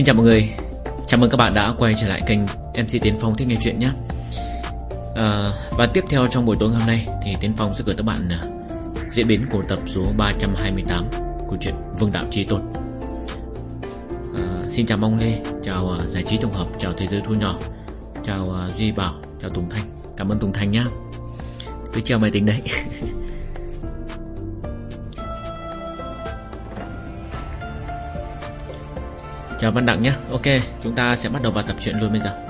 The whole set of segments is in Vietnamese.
Xin chào mọi người. Chào mừng các bạn đã quay trở lại kênh MC Tiến Phong Thích Nghe Chuyện nhé. À, Và tiếp theo trong buổi tối hôm nay Thì Tiến Phong sẽ gửi các bạn uh, Diễn biến của tập số 328 Của truyện Vương Đạo Trí Tôn. À, Xin chào Mong Lê Chào uh, Giải trí Tổng hợp Chào Thế giới Thu Nhỏ Chào uh, Duy Bảo Chào Tùng Thanh. Cảm ơn Tùng Thanh nhé Cứ treo máy tính đấy. Chào Văn Đặng nhé. Ok, chúng ta sẽ bắt đầu vào tập truyện luôn bây giờ.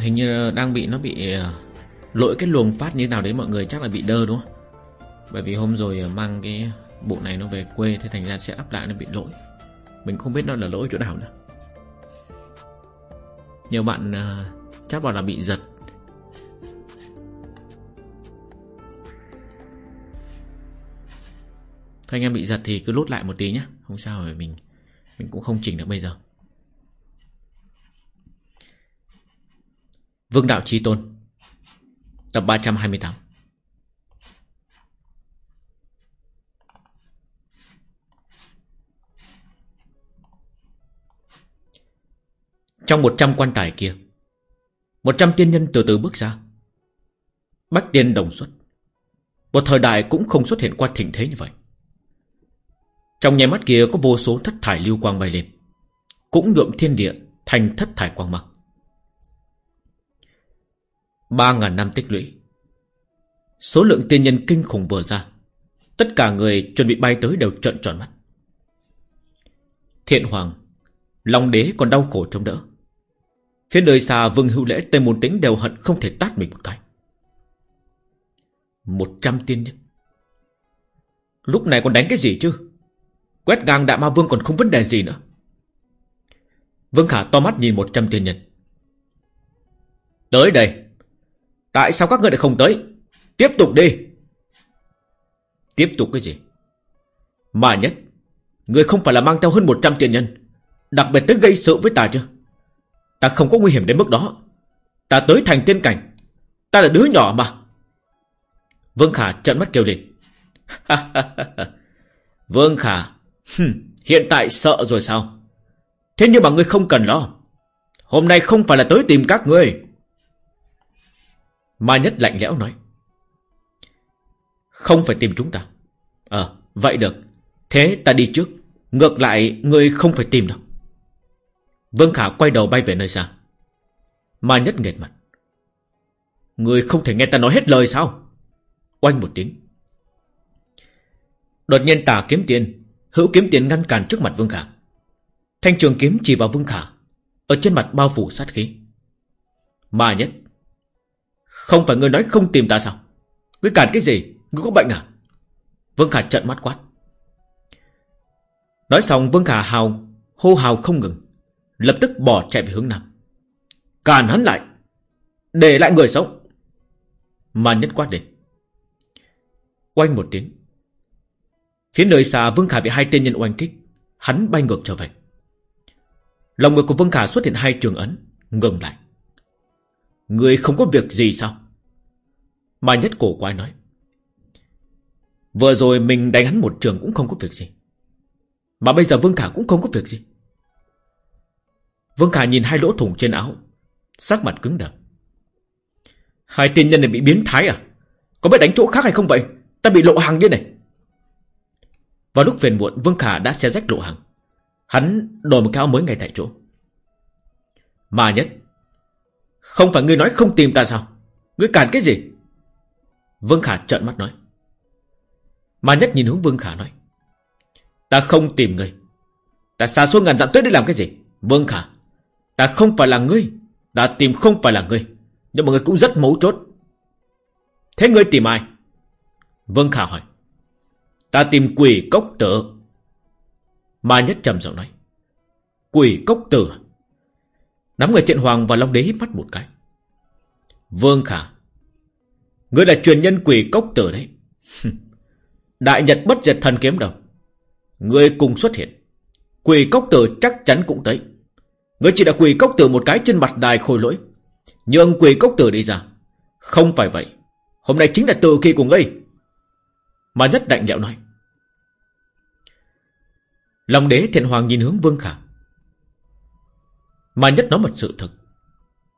Hình như đang bị, nó bị ờ, lỗi cái luồng phát như nào đấy, mọi người chắc là bị đơ đúng không? Bởi vì hôm rồi ờ, mang cái bộ này nó về quê, Thế thành ra sẽ áp lại nó bị lỗi. Mình không biết nó là lỗi chỗ nào nữa. Nhiều bạn ờ, chắc bảo là bị giật. Thôi anh em bị giật thì cứ lốt lại một tí nhé Không sao rồi, mình Mình cũng không chỉnh được bây giờ. Vương Đạo Trí Tôn, Tập 328 Trong một trăm quan tài kia, Một trăm tiên nhân từ từ bước ra. Bách tiên đồng xuất, Một thời đại cũng không xuất hiện qua thịnh thế như vậy trong nháy mắt kia có vô số thất thải lưu quang bay lên, Cũng nhuộm thiên địa Thành thất thải quang mặc Ba ngàn năm tích lũy, Số lượng tiên nhân kinh khủng vừa ra, Tất cả người chuẩn bị bay tới đều trợn tròn mắt. Thiện Hoàng, Long đế còn đau khổ trong đỡ. Phía nơi xa vương hữu lễ Tây Môn Tính đều hận không thể tát mình một cái. Một trăm tiên nhân. Lúc này còn đánh cái gì chứ? Quét ngang đại ma vương còn không vấn đề gì nữa. Vương Khả to mắt nhìn một trăm tiên nhân. Tới đây. Tại sao các ngươi lại không tới? Tiếp tục đi. Tiếp tục cái gì? Mà nhất Người không phải là mang theo hơn 100 tiền nhân, Đặc biệt tới gây sự với ta chứ? Ta không có nguy hiểm đến mức đó. Ta tới thành tiên cảnh. Ta là đứa nhỏ mà. Vương Khả trợn mắt kêu lên. Vương Khả Hiện tại sợ rồi sao? Thế nhưng mà ngươi không cần lo. Hôm nay không phải là tới tìm các ngươi. Mai Nhất lạnh lẽo nói. Không phải tìm chúng ta. Ờ vậy được. Thế ta đi trước. Ngược lại, ngươi không phải tìm đâu. Vương Khả quay đầu bay về nơi xa. Mai Nhất nghệt mặt. Ngươi không thể nghe ta nói hết lời sao? Oanh một tiếng. Đột nhiên tà kiếm tiền Hữu kiếm tiền ngăn cản trước mặt Vương Khả. Thanh trường kiếm chỉ vào Vương Khả, Ở trên mặt bao phủ sát khí. Mà nhất, Không phải ngươi nói không tìm ta sao? Ngươi cản cái gì? Ngươi có bệnh à? Vương Khả trợn mắt quát. Nói xong, Vương Khả hào, Hô hào không ngừng, Lập tức bỏ chạy về hướng Nam. Càn hắn lại, Để lại người sống. Mà nhất quát đến. Quanh một tiếng Phía nơi xa Vương Khả bị hai tên nhân oanh kích, Hắn bay ngược trở về. Lòng ngực của Vương Khả xuất hiện hai trường ấn, Ngừng lại. Người không có việc gì sao? Mà nhất cổ quái nói. Vừa rồi mình đánh hắn một trường cũng không có việc gì. Mà bây giờ Vương Khả cũng không có việc gì. Vương Khả nhìn hai lỗ thủng trên áo, Sắc mặt cứng đờ. Hai tên nhân này bị biến thái à? Có biết đánh chỗ khác hay không vậy? Ta bị lộ hàng như này vào lúc về muộn, Vương Khả đã xe rách lộ hàng. Hắn đổi một cái áo mới ngay tại chỗ. Mà nhất, Không phải ngươi nói không tìm ta sao? Ngươi cản cái gì? Vương Khả trợn mắt nói. Mà nhất nhìn hướng Vương Khả nói. Ta không tìm ngươi. Ta xa xôi ngàn dặm tới để làm cái gì? Vương Khả, Ta không phải là ngươi. Ta tìm không phải là ngươi. Nhưng mà ngươi cũng rất mấu chốt. Thế ngươi tìm ai? Vương Khả hỏi. Ta tìm quỷ cốc tử. Ma nhất trầm giọng nói. Quỷ cốc tử. À? Nắm người thiện hoàng và long đế hít mắt một cái. Vương Khả. Ngươi là truyền nhân quỷ cốc tử đấy. Đại Nhật bất diệt thần kiếm đâu. Ngươi cùng xuất hiện. Quỷ cốc tử chắc chắn cũng tới. Ngươi chỉ đã quỷ cốc tử một cái trên mặt đài khôi lỗi. Nhưng quỷ cốc tử đi ra. Không phải vậy. Hôm nay chính là từ kỳ của ngươi mà nhất đạnh lẽo nói. Lòng đế thiện hoàng nhìn hướng Vương Khả. Mà nhất nói một sự thật,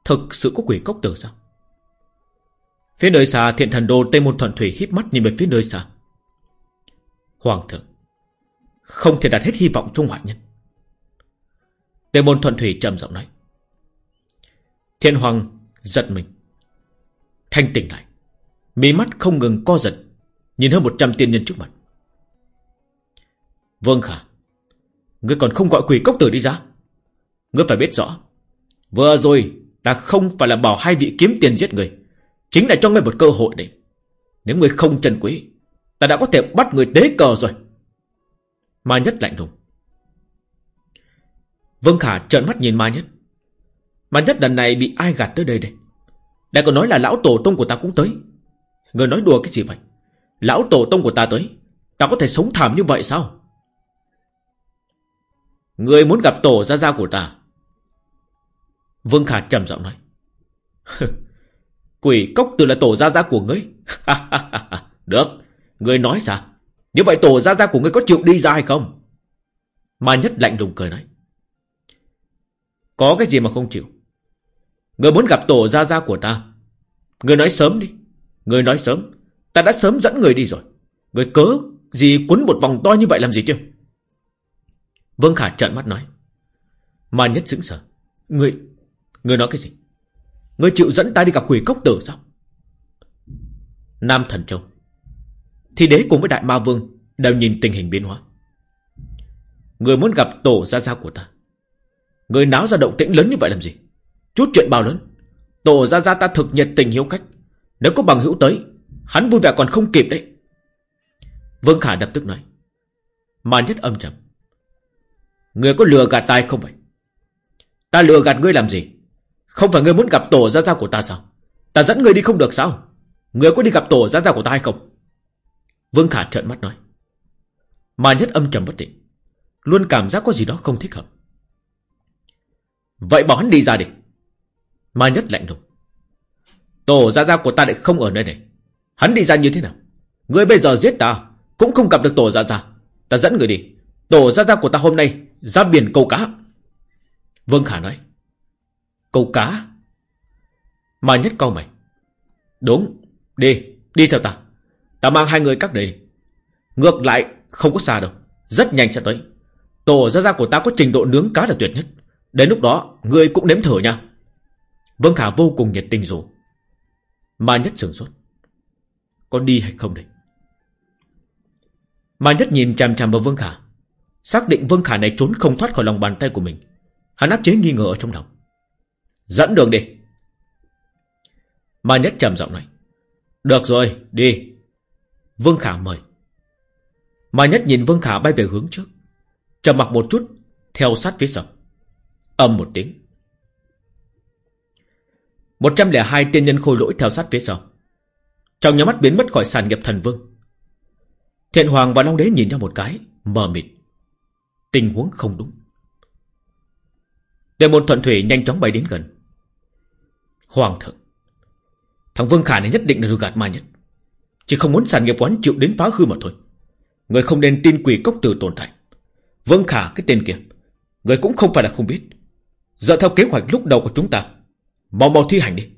Thực sự có quỷ cốc tử sao? Phía nơi xa thiện thần đồ Tây Môn Thuận Thủy híp mắt nhìn về phía nơi xa. Hoàng thượng Không thể đặt hết hy vọng trong ngoại nhân. Tây Môn Thuận Thủy trầm giọng nói. Thiện Hoàng giật mình. Thanh tỉnh lại. Mí mắt không ngừng co giật. Nhìn hơn 100 tiên nhân trước mặt. Vương Khả Ngươi còn không gọi quỷ cốc tử đi ra. Ngươi phải biết rõ, Vừa rồi ta không phải là bảo hai vị kiếm tiền giết người, Chính là cho ngươi một cơ hội đấy Nếu ngươi không trân quý, Ta đã có thể bắt người tế cờ rồi. Ma nhất lạnh lùng. Vương Khả trợn mắt nhìn Ma nhất. Ma nhất lần này bị ai gạt tới đây đây? Đã còn nói là lão tổ tông của ta cũng tới. Người nói đùa cái gì vậy? Lão tổ tông của ta tới. Ta có thể sống thảm như vậy sao? Người muốn gặp tổ gia gia của ta. Vương Khả trầm giọng nói. Quỷ cốc từ là tổ gia gia của ngươi. Được, Ngươi nói sao? Như vậy tổ gia gia của ngươi có chịu đi ra hay không? Mà nhất lạnh lùng cười nói. Có cái gì mà không chịu? Ngươi muốn gặp tổ gia gia của ta. Ngươi nói sớm đi. Ngươi nói sớm. Ta đã sớm dẫn người đi rồi. Người cớ gì quấn một vòng to như vậy làm gì chứ? Vương Khả trợn mắt nói. Ma nhất sững sờ. Người người nói cái gì? Người chịu dẫn ta đi gặp quỷ cốc tử sao? Nam Thần Châu. Thì đế cùng với Đại Ma Vương Đều nhìn tình hình biến hóa. Người muốn gặp tổ gia gia của ta. Người náo ra động tĩnh lớn như vậy làm gì? Chút chuyện bao lớn. Tổ gia gia ta thực nhiệt tình hiếu khách. Nếu có bằng hữu tới Hắn vui vẻ còn không kịp đấy. Vương Khả đập tức nói. Mà nhất âm trầm. Người có lừa gạt tai không vậy? Ta lừa gạt ngươi làm gì? Không phải ngươi muốn gặp tổ gia gia của ta sao? Ta dẫn ngươi đi không được sao? Ngươi có đi gặp tổ gia gia của ta hay không? Vương Khả trợn mắt nói. Mà nhất âm trầm bất định. Luôn cảm giác có gì đó không thích hợp. Vậy bảo hắn đi ra đi. Mà nhất lạnh lùng. Tổ gia gia của ta lại không ở nơi này. Hắn đi ra như thế nào? Người bây giờ giết ta, Cũng không gặp được tổ gia gia. Ta dẫn người đi. Tổ gia gia của ta hôm nay Ra biển câu cá. Vương Khả nói, Câu cá? Mà nhất câu mày, Đúng, Đi Đi theo ta. Ta mang hai người các đi Ngược lại Không có xa đâu, Rất nhanh sẽ tới. Tổ gia gia của ta có trình độ nướng cá là tuyệt nhất. Đến lúc đó người cũng nếm thử nha. Vương Khả vô cùng nhiệt tình rồi Mà nhất sửng sốt. Có đi hay không đây? Mà nhất nhìn chằm chằm vào Vương Khả Xác định Vương Khả này trốn không thoát khỏi lòng bàn tay của mình Hắn áp chế nghi ngờ ở trong lòng. Dẫn đường đi. Mà nhất trầm giọng nói Được rồi, đi. Vương Khả mời. Mà nhất nhìn Vương Khả bay về hướng trước trầm mặc một chút Theo sát phía sau. Âm một tiếng. 102 tiên nhân khôi lỗi theo sát phía sau. Trong nhà mắt biến mất khỏi sàn nghiệp thần vương. Thiện Hoàng và Long Đế nhìn nhau một cái, Mờ mịt. Tình huống không đúng. Tề môn thuận thủy nhanh chóng bay đến gần. Hoàng thượng, Thằng Vương Khả này nhất định là được gạt ma nhất. Chỉ không muốn sàn nghiệp quán chịu đến phá hư mà thôi. Người không nên tin quỷ cốc từ tồn tại. Vương Khả cái tên kia, Người cũng không phải là không biết. Dựa theo kế hoạch lúc đầu của chúng ta, Mau mau thi hành đi.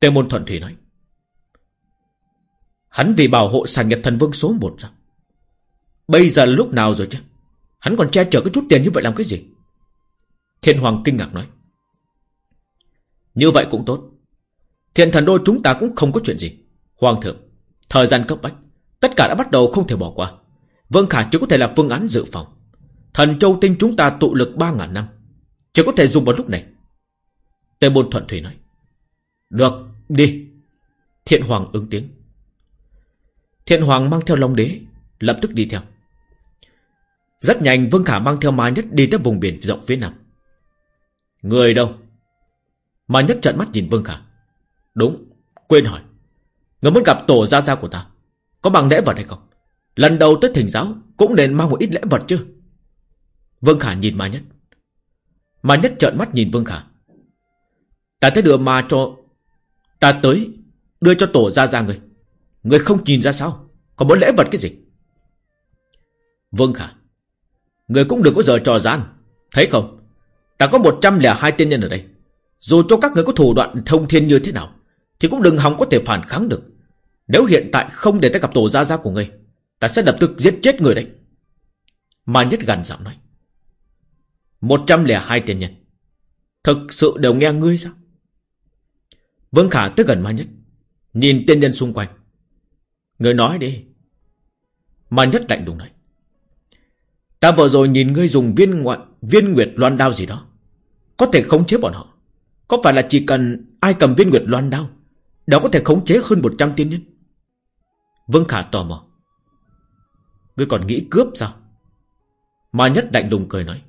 Tề môn thuận thủy nói. Hắn vì bảo hộ sản nghiệp thần vương số 1 sao? Bây giờ là lúc nào rồi chứ? Hắn còn che chở cái chút tiền như vậy làm cái gì? Thiên Hoàng kinh ngạc nói. Như vậy cũng tốt. Thiện thần đô chúng ta cũng không có chuyện gì. Hoàng thượng Thời gian cấp bách Tất cả đã bắt đầu không thể bỏ qua. Vương Khả chỉ có thể là phương án dự phòng. Thần châu tinh chúng ta tụ lực 3.000 năm Chỉ có thể dùng vào lúc này. Tề bồn Thuận Thủy nói. Được, đi. Thiện Hoàng ứng tiếng. Thiện Hoàng mang theo Long Đế Lập tức đi theo. Rất nhanh Vương Khả mang theo Ma Nhất đi tới vùng biển rộng phía nam. Người đâu? Ma Nhất trợn mắt nhìn Vương Khả. Đúng, quên hỏi. Người muốn gặp tổ gia gia của ta Có bằng lễ vật hay không? Lần đầu tới thỉnh giáo Cũng nên mang một ít lễ vật chứ. Vương Khả nhìn Ma Nhất. Ma Nhất trợn mắt nhìn Vương Khả. Ta tới đưa ma cho Ta tới Đưa cho tổ gia gia người. Người không nhìn ra sao? Còn muốn lễ vật cái gì? Vâng khả Người cũng đừng có giờ trò gian. Thấy không? Ta có 102 tiên nhân ở đây. Dù cho các người có thủ đoạn thông thiên như thế nào, Thì cũng đừng hòng có thể phản kháng được. Nếu hiện tại không để ta gặp tổ gia gia của người Ta sẽ lập tức giết chết người đấy. Mà nhất gần giọng nói. 102 tiên nhân. Thực sự đều nghe ngươi sao? Vương Khả tới gần Ma Nhất. Nhìn tiên nhân xung quanh. Người nói đi. Mà Nhất lạnh đùng nói. Ta vừa rồi nhìn ngươi dùng viên ngoại Viên nguyệt loan đao gì đó. Có thể khống chế bọn họ. Có phải là chỉ cần ai cầm viên nguyệt loan đao Đó có thể khống chế hơn 100 tiên nhân? Vương Khả tò mò. Ngươi còn nghĩ cướp sao? Mà Nhất lạnh đùng cười nói.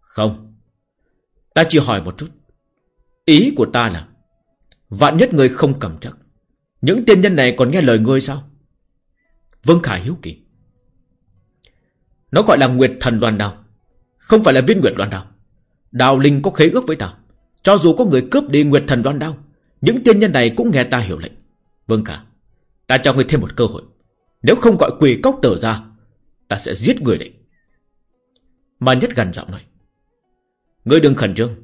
Không. Ta chỉ hỏi một chút. Ý của ta là, Vạn nhất người không cầm chắc, Những tiên nhân này còn nghe lời ngươi sao? Vương Khả hiếu kỳ. Nó gọi là Nguyệt Thần đoàn đào Không phải là viên Nguyệt đoàn đào Đào Linh có khế ước với ta. Cho dù có người cướp đi Nguyệt Thần đoàn Đao, Những tiên nhân này cũng nghe ta hiểu lệnh. Vương Khả Ta cho người thêm một cơ hội. Nếu không gọi quỷ cốc tử ra, Ta sẽ giết người đấy. Mà nhất gần giọng nói, Ngươi đừng khẩn trương.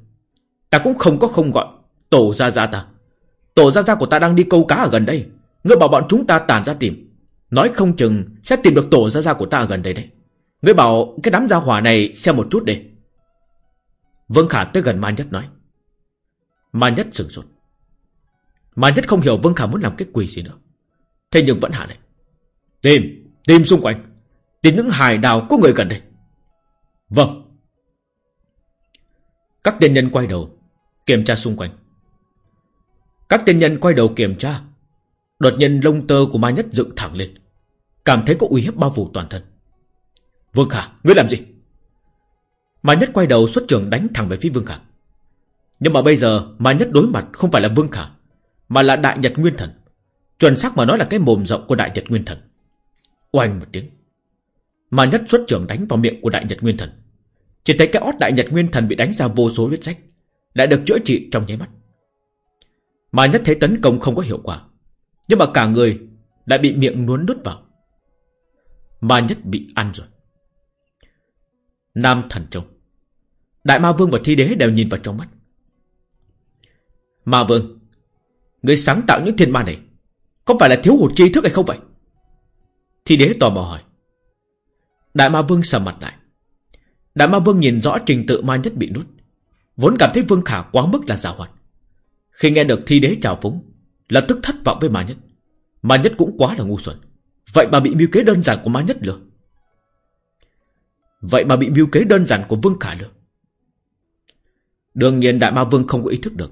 Ta cũng không có không gọi Tổ ra ra ta. Tổ gia gia của ta đang đi câu cá ở gần đây. Ngươi bảo bọn chúng ta tản ra tìm. Nói không chừng sẽ tìm được tổ gia gia của ta gần đây đấy. Ngươi bảo cái đám gia hỏa này xem một chút đi. Vương Khả tới gần Ma Nhất nói. Ma Nhất sửng sốt. Ma Nhất không hiểu Vương Khả muốn làm cái quỷ gì nữa. Thế nhưng vẫn hạ này Tìm, tìm xung quanh. Tìm những hài đào có người gần đây. Vâng. Các tiên nhân quay đầu Kiểm tra xung quanh. Các tiên nhân quay đầu kiểm tra. Đột nhiên lông tơ của ma nhất dựng thẳng lên. Cảm thấy có uy hiếp bao phủ toàn thân. Vương Khả, ngươi làm gì? Ma nhất quay đầu xuất trường đánh thẳng về phía Vương Khả. Nhưng mà bây giờ Ma nhất đối mặt không phải là Vương Khả Mà là Đại Nhật Nguyên Thần. Chuẩn xác mà nói là cái mồm rộng của Đại Nhật Nguyên Thần. Oanh một tiếng. Ma nhất xuất trường đánh vào miệng của Đại Nhật Nguyên Thần. Chỉ thấy cái ót Đại Nhật Nguyên Thần bị đánh ra vô số huyết sách Đã được chữa trị trong nháy mắt. Ma nhất thấy tấn công không có hiệu quả nhưng mà cả người đã bị miệng nuốt nút vào. Ma nhất bị ăn rồi. Nam thần trông Đại ma vương và thi đế đều nhìn vào trong mắt. Ma vương, Người sáng tạo những thiên ma này Có phải là thiếu hụt tri thức hay không vậy? Thi đế tò mò hỏi. Đại ma vương sầm mặt lại. Đại ma vương nhìn rõ trình tự ma nhất bị nút Vốn cảm thấy vương khả quá mức là giả hoạt. Khi nghe được thi đế chào phúng Lập tức thất vọng với Ma Nhất. Ma Nhất cũng quá là ngu xuẩn. Vậy mà bị mưu kế đơn giản của Ma Nhất lừa. Vậy mà bị mưu kế đơn giản của Vương Khả lừa. Đương nhiên Đại Ma Vương không có ý thức được.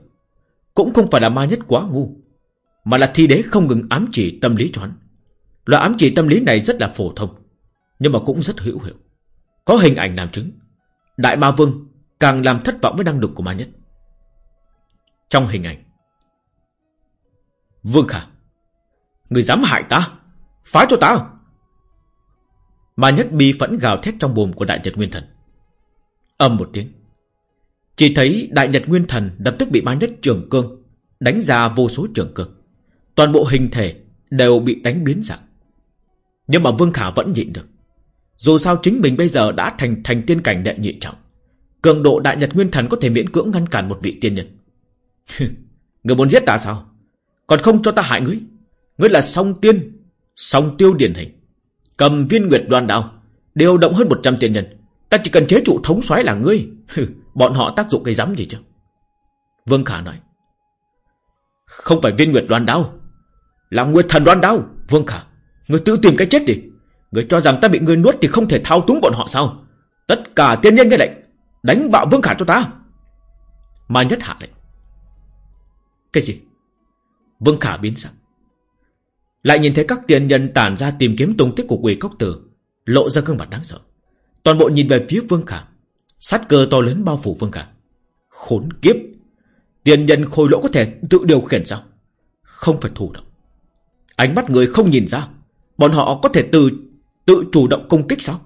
Cũng không phải là Ma Nhất quá ngu, Mà là thi đế không ngừng ám chỉ tâm lý cho hắn. Loại ám chỉ tâm lý này rất là phổ thông, Nhưng mà cũng rất hữu hiệu. Có hình ảnh làm chứng, Đại Ma Vương càng làm thất vọng với năng lực của Ma Nhất. Trong hình ảnh Vương Khả, Người dám hại ta? Phá cho ta! Mà nhất bi phẫn gào thét trong bồm của Đại Nhật Nguyên Thần. Âm một tiếng. Chỉ thấy Đại Nhật Nguyên Thần lập tức bị ma nhất trường cương Đánh ra vô số trường cương. Toàn bộ hình thể đều bị đánh biến dạng. Nhưng mà Vương Khả vẫn nhịn được. Dù sao chính mình bây giờ đã thành thành tiên cảnh đệ nhị trọng. Cường độ Đại Nhật Nguyên Thần có thể miễn cưỡng ngăn cản một vị tiên nhân. Người muốn giết ta sao? Còn không cho ta hại ngươi. Ngươi là song tiên, Song tiêu điển hình. Cầm viên nguyệt đoan đao Điều động hơn 100 tiền nhân. Ta chỉ cần chế trụ thống soái là ngươi. Bọn họ tác dụng cái dám gì chứ? Vương Khả nói. Không phải viên nguyệt đoan đao, Là nguyệt thần đoan đao. Vương Khả, Ngươi tự tìm cái chết đi. Ngươi cho rằng ta bị ngươi nuốt thì không thể thao túng bọn họ sao? Tất cả tiên nhân nghe lệnh, Đánh bạo Vương Khả cho ta. Mà nhất hạ lệnh. Cái gì? Vương Khả biến sắc. Lại nhìn thấy các tiền nhân tản ra tìm kiếm tung tích của quỷ cốc tử, lộ ra gương mặt đáng sợ. Toàn bộ nhìn về phía Vương Khả, sát cơ to lớn bao phủ Vương Khả. Khốn kiếp! Tiền nhân khôi lỗ có thể tự điều khiển sao? Không phải thủ động. Ánh mắt người không nhìn ra, bọn họ có thể tự tự chủ động công kích sao?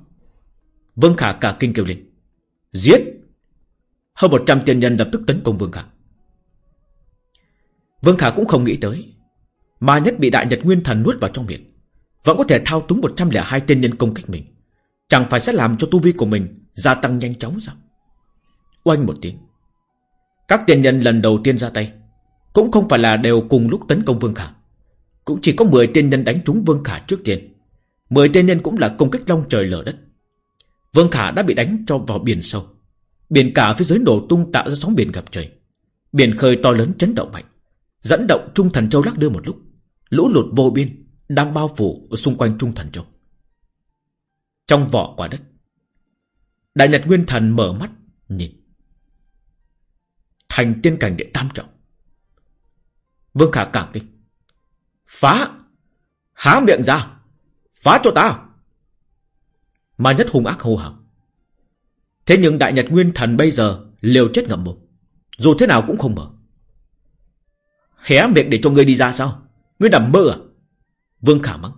Vương Khả cả kinh kêu lên. Giết! Hơn 100 tiền nhân lập tức tấn công Vương Khả. Vương Khả cũng không nghĩ tới. Ma nhất bị đại nhật nguyên thần nuốt vào trong miệng. Vẫn có thể thao túng 102 tên nhân công kích mình. Chẳng phải sẽ làm cho tu vi của mình Gia tăng nhanh chóng sao? Oanh một tiếng. Các tiền nhân lần đầu tiên ra tay, Cũng không phải là đều cùng lúc tấn công Vương Khả. Cũng chỉ có 10 tiên nhân đánh trúng Vương Khả trước tiên. 10 tiên nhân cũng là công kích long trời lở đất. Vương Khả đã bị đánh cho vào biển sâu. Biển cả phía dưới nổ tung tạo ra sóng biển gặp trời. Biển khơi to lớn chấn động mạnh. Dẫn động Trung Thần Châu lắc đưa một lúc. Lũ lụt vô biên, Đang bao phủ ở xung quanh Trung Thần Châu. Trong vỏ quả đất, Đại Nhật Nguyên Thần mở mắt Nhìn. Thành tiên cảnh địa tam trọng. Vương Khả cảm kinh. Phá! Há miệng ra! Phá cho ta! Mà nhất hung ác hô hào. Thế nhưng Đại Nhật Nguyên Thần bây giờ Liều chết ngậm bụng. Dù thế nào cũng không mở. Hé miệng để cho ngươi đi ra sao? Ngươi nằm mơ à? Vương Khả mắng.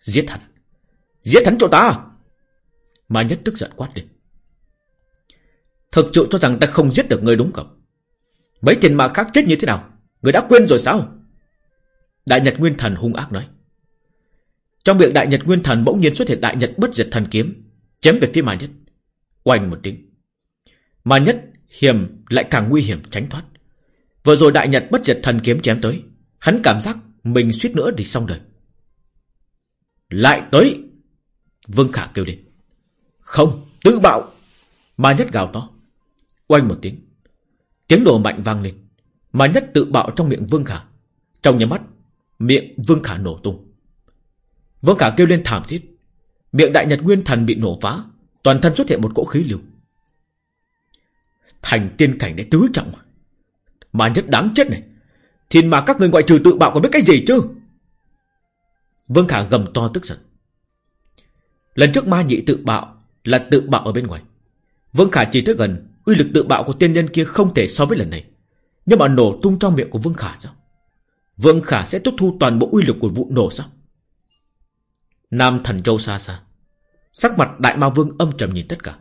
Giết hắn. Giết hắn cho ta. Mà nhất tức giận quát lên. Thực sự cho rằng ta không giết được ngươi đúng không? Mấy tiền mà khác chết như thế nào? Ngươi đã quên rồi sao? Đại Nhật Nguyên Thần hung ác nói. Trong miệng Đại Nhật Nguyên Thần bỗng nhiên xuất hiện Đại Nhật Bất Diệt Thần Kiếm, Chém về phía mà Nhất. Oanh một tiếng. Mà Nhất hiểm lại càng nguy hiểm tránh thoát. Vừa rồi Đại Nhật Bất Diệt Thần Kiếm chém tới. Hắn cảm giác mình suýt nữa thì xong đời. Lại tới. Vương Khả kêu lên. Không, tự bạo. Ma Nhất gào to. Oanh một tiếng. Tiếng đồ mạnh vang lên. Ma Nhất tự bạo trong miệng Vương Khả. Trong nhà mắt Miệng Vương Khả nổ tung. Vương Khả kêu lên thảm thiết. Miệng Đại Nhật Nguyên Thần bị nổ phá. Toàn thân xuất hiện một cỗ khí lưu. Thành tiên cảnh để tứ trọng. Mà nhất đáng chết này. Thiên mà các người ngoại trừ tự bạo còn biết cái gì chứ? Vương Khả gầm to tức giận. Lần trước ma nhị tự bạo Là tự bạo ở bên ngoài. Vương Khả chỉ tới gần, Uy lực tự bạo của tiên nhân kia không thể so với lần này. Nhưng mà nổ tung trong miệng của Vương Khả sao? Vương Khả sẽ tiếp thu toàn bộ uy lực của vụ nổ sao? Nam thần châu xa xa. Sắc mặt đại ma vương âm trầm nhìn tất cả.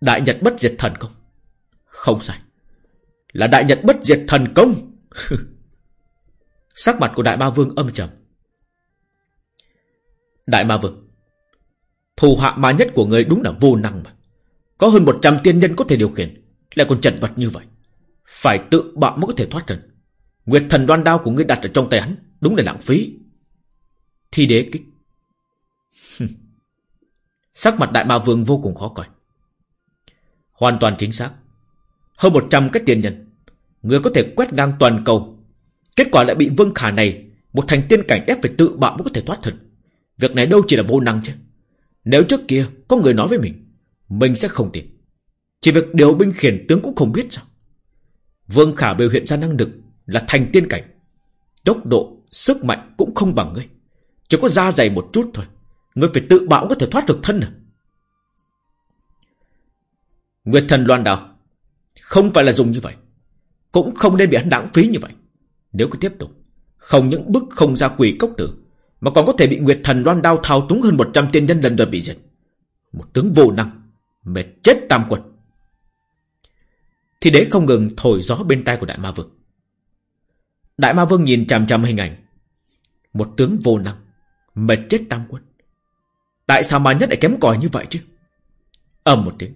Đại nhật bất diệt thần công Không sai. Là đại nhật bất diệt thần công. Sắc mặt của đại ma vương âm trầm. Đại ma vương, Thù hạ ma nhất của người đúng là vô năng mà. Có hơn 100 tiên nhân có thể điều khiển, Lại còn chật vật như vậy. Phải tự bạo mới có thể thoát thân. Nguyệt thần đoan đao của ngươi đặt ở trong tay hắn, Đúng là lãng phí. Thi đế kích. Sắc mặt đại ma vương vô cùng khó coi. Hoàn toàn chính xác. Hơn 100 cái tiền nhân Người có thể quét ngang toàn cầu. Kết quả lại bị Vương Khả này Một thành tiên cảnh ép phải tự bạo mới có thể thoát thân. Việc này đâu chỉ là vô năng chứ. Nếu trước kia có người nói với mình Mình sẽ không tin. Chỉ việc điều binh khiển tướng cũng không biết sao. Vương Khả biểu hiện ra năng lực Là thành tiên cảnh. Tốc độ, sức mạnh cũng không bằng ngươi. Chỉ có da dày một chút thôi Ngươi phải tự bạo có thể thoát được thân à. Nguyệt thần loan đào Không phải là dùng như vậy. Cũng không nên bị hắn lãng phí như vậy. Nếu cứ tiếp tục, Không những bức không ra quỷ cốc tử, Mà còn có thể bị Nguyệt thần loan đao thao túng hơn 100 tiên nhân lần lượt bị diệt. Một tướng vô năng, Mệt chết tam quật Thì đế không ngừng thổi gió bên tai của Đại Ma Vương. Đại Ma Vương nhìn chằm chằm hình ảnh. Một tướng vô năng, Mệt chết tam quân Tại sao ma nhất lại kém cỏi như vậy chứ? Ầm một tiếng.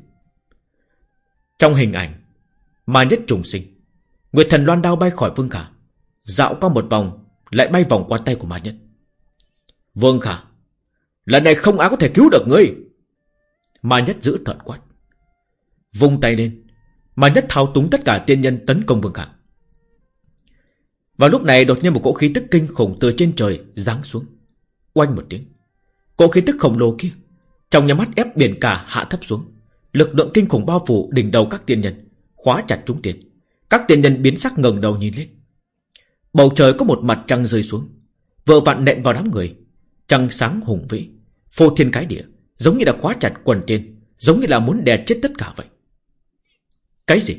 Trong hình ảnh, Ma nhất trùng sinh. Nguyệt thần loan đao bay khỏi Vương Khả. Dạo qua một vòng, Lại bay vòng qua tay của ma nhất. Vương Khả, Lần này không ai có thể cứu được ngươi. Ma nhất giữ thận quát. Vung tay lên, Ma nhất thao túng tất cả tiên nhân tấn công Vương Khả. Vào lúc này, đột nhiên một cỗ khí tức kinh khủng từ trên trời giáng xuống. Oanh một tiếng, Cỗ khí tức khổng lồ kia Trong nhà mắt ép biển cả hạ thấp xuống. Lực lượng kinh khủng bao phủ đỉnh đầu các tiên nhân, Khóa chặt chúng tiền các tiên nhân biến sắc ngẩng đầu nhìn lên. Bầu trời có một mặt trăng rơi xuống, Vợ vặn nện vào đám người, Trăng sáng hùng vĩ, Phô thiên cái địa, Giống như là khóa chặt quần tiên, Giống như là muốn đè chết tất cả vậy. Cái gì?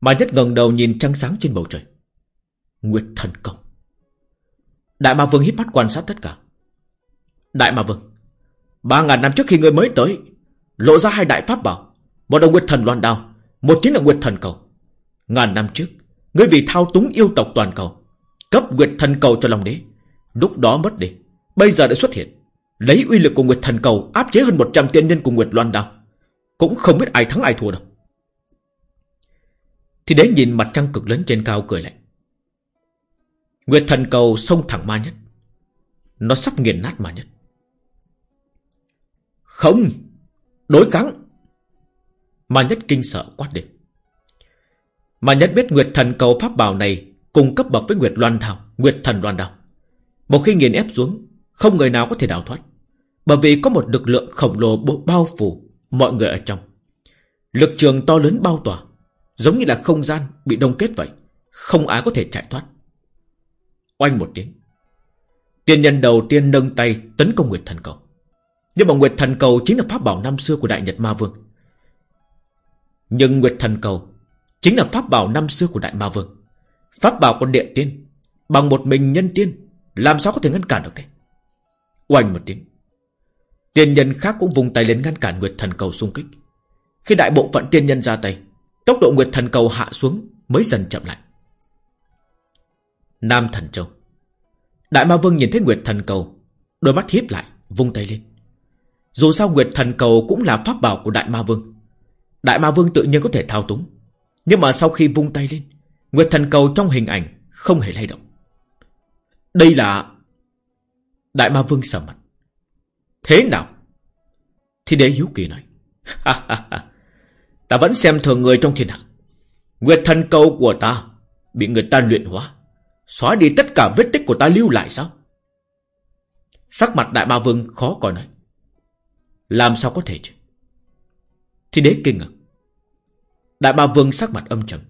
Mà nhất ngẩng đầu nhìn trăng sáng trên bầu trời. Nguyệt thần công. Đại ma vương hít mắt quan sát tất cả. Đại ma vương, Ba ngàn năm trước khi ngươi mới tới, Lộ ra hai đại pháp bảo, Một là Nguyệt Thần Loan Đao, Một chính là Nguyệt Thần Cầu. Ngàn năm trước Ngươi vì thao túng yêu tộc toàn cầu Cấp Nguyệt Thần Cầu cho Long Đế. Lúc đó mất đi Bây giờ đã xuất hiện. Lấy uy lực của Nguyệt Thần Cầu áp chế hơn 100 tiên nhân của Nguyệt Loan Đao Cũng không biết ai thắng ai thua đâu. Thì đế nhìn mặt trăng cực lớn trên cao cười lạnh. Nguyệt Thần Cầu xông thẳng ma nhất Nó sắp nghiền nát ma nhất. Không Đối kháng, Ma nhất kinh sợ quát đi mà nhất biết Nguyệt Thần Cầu pháp bảo này Cùng cấp bậc với Nguyệt Loan Thảo, Nguyệt Thần Loan Đao Một khi nghiền ép xuống, Không người nào có thể đào thoát. Bởi vì có một lực lượng khổng lồ bao phủ Mọi người ở trong. Lực trường to lớn bao tỏa, Giống như là không gian bị đông kết vậy, Không ai có thể chạy thoát. Oanh một tiếng, Tiên nhân đầu tiên nâng tay tấn công Nguyệt Thần Cầu. Nhưng mà Nguyệt Thần Cầu chính là pháp bảo năm xưa của Đại Nhật Ma Vương. Nhưng Nguyệt Thần Cầu Chính là pháp bảo năm xưa của Đại Ma Vương. Pháp bảo của địa tiên, Bằng một mình nhân tiên, Làm sao có thể ngăn cản được đây? Oanh một tiếng. Tiên nhân khác cũng vùng tay lên ngăn cản Nguyệt Thần Cầu xung kích. Khi đại bộ phận tiên nhân ra tay, Tốc độ Nguyệt Thần Cầu hạ xuống Mới dần chậm lại. Nam Thần Châu. Đại Ma Vương nhìn thấy Nguyệt Thần Cầu, Đôi mắt hiếp lại, Vung tay lên. Dù sao Nguyệt Thần Cầu cũng là pháp bảo của Đại Ma Vương. Đại Ma Vương tự nhiên có thể thao túng. Nhưng mà sau khi vung tay lên, Nguyệt Thần Cầu trong hình ảnh Không hề lay động. Đây là Đại Ma Vương sầm mặt. Thế nào? Thì đế hiếu kỳ nói. Ta vẫn xem thường người trong thiên hạ. Nguyệt thần cầu của ta Bị người ta luyện hóa, Xóa đi tất cả vết tích của ta lưu lại sao? Sắc mặt đại ma vương khó coi nói. Làm sao có thể chứ? Thì đế kinh ngạc. Đại ba vương sắc mặt âm trầm